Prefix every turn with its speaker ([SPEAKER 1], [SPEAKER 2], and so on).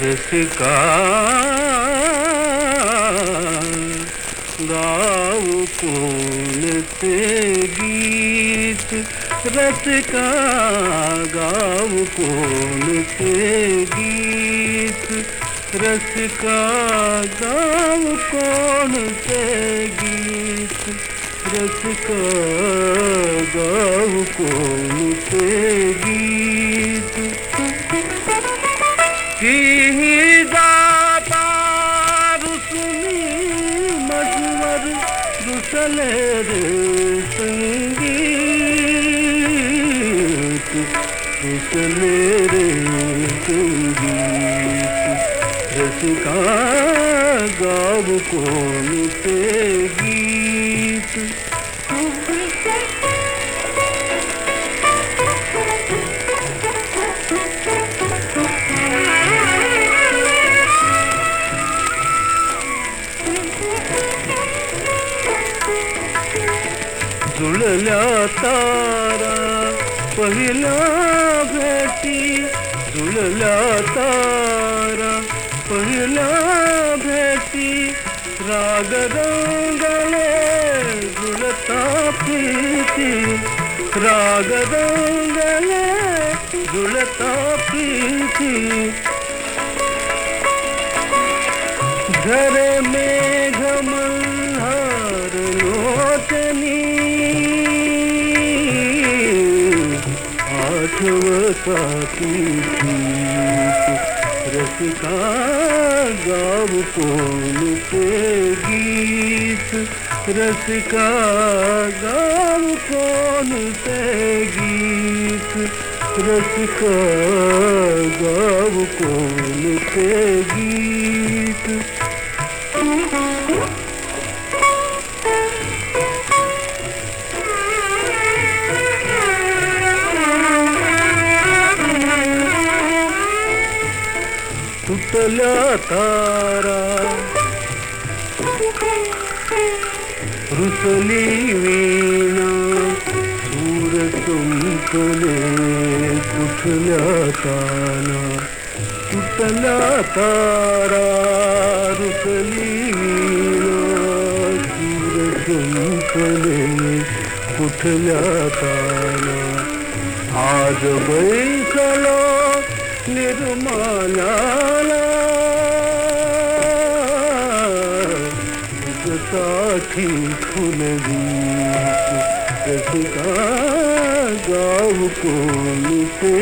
[SPEAKER 1] जिसका गाँव कौन से गीत रस का गाँव कौन से गीत रसिका का गाँव कौन से गीत? रसिका गाऊ कौन से गीत की दाता रुसनी मजवर रुसले रे संगीत रुसले रे संगीत रसिका गाव कौन से गीत जुळल्या तारा पहिला भेटी। जुळल्या तारा पहिला राग रंगले जुळता प्रीती राग रंगले जुळता प्रीती घरे मेघ रसिका गाव कौन से गीत, रसिका गाव कौन से गीत रसिका गाव कौन से गीत। तुटल्या तारा। रुसली वीणा, सूर संपले कुठल्या ताना। तुटल्या तारा, रुसली वीणा, सूर संपले कुठल्या ताना। आज बैसलो निर्मलाला కాకి పునవీకు గసుగా గావు కోలితే